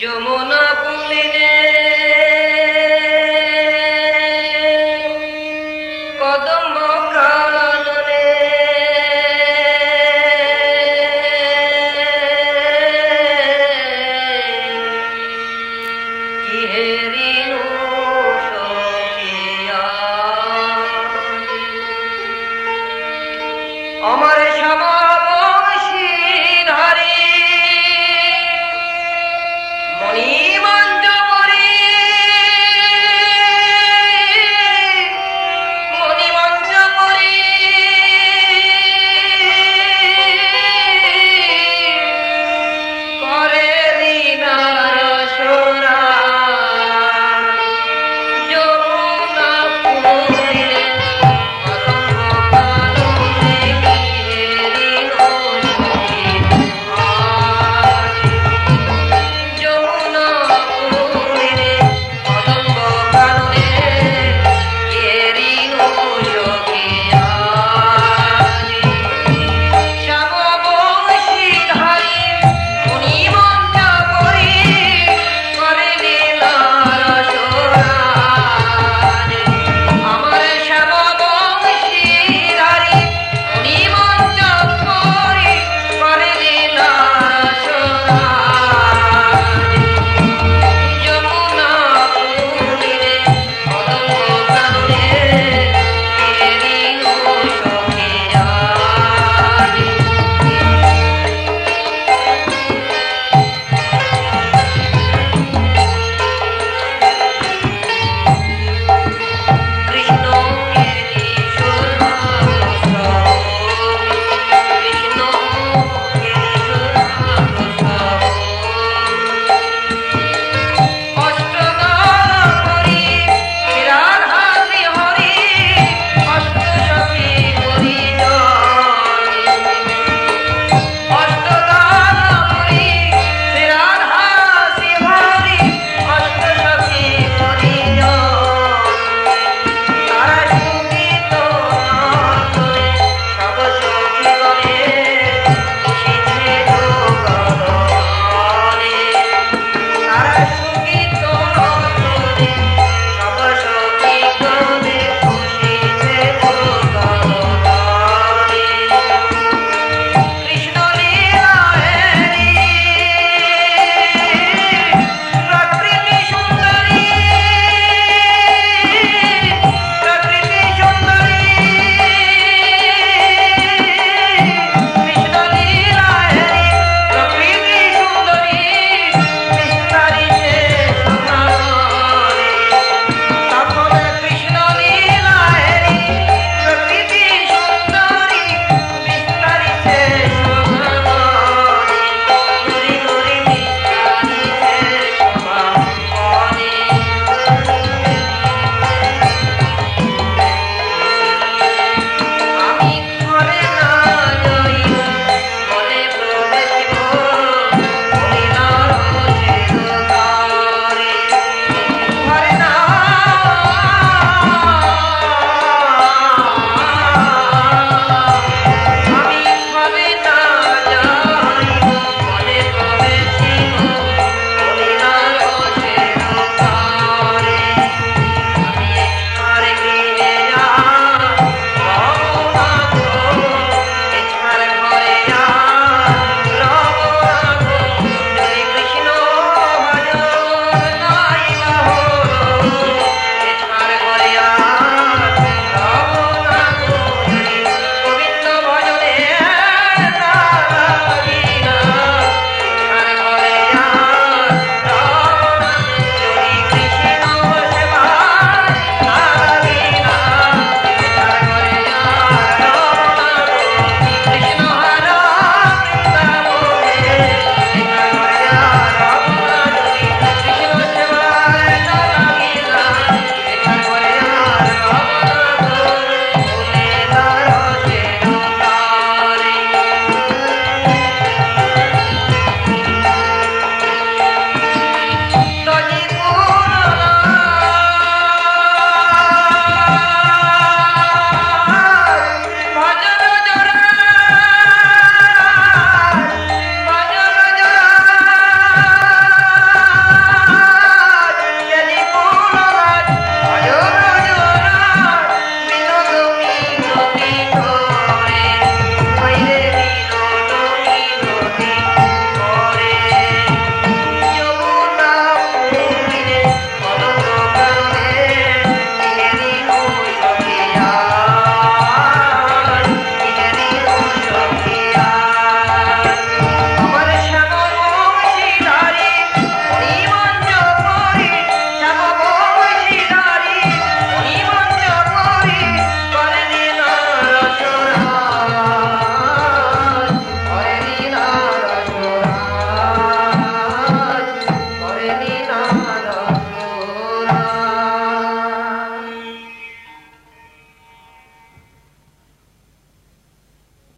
Jamuna পুলিনে ali.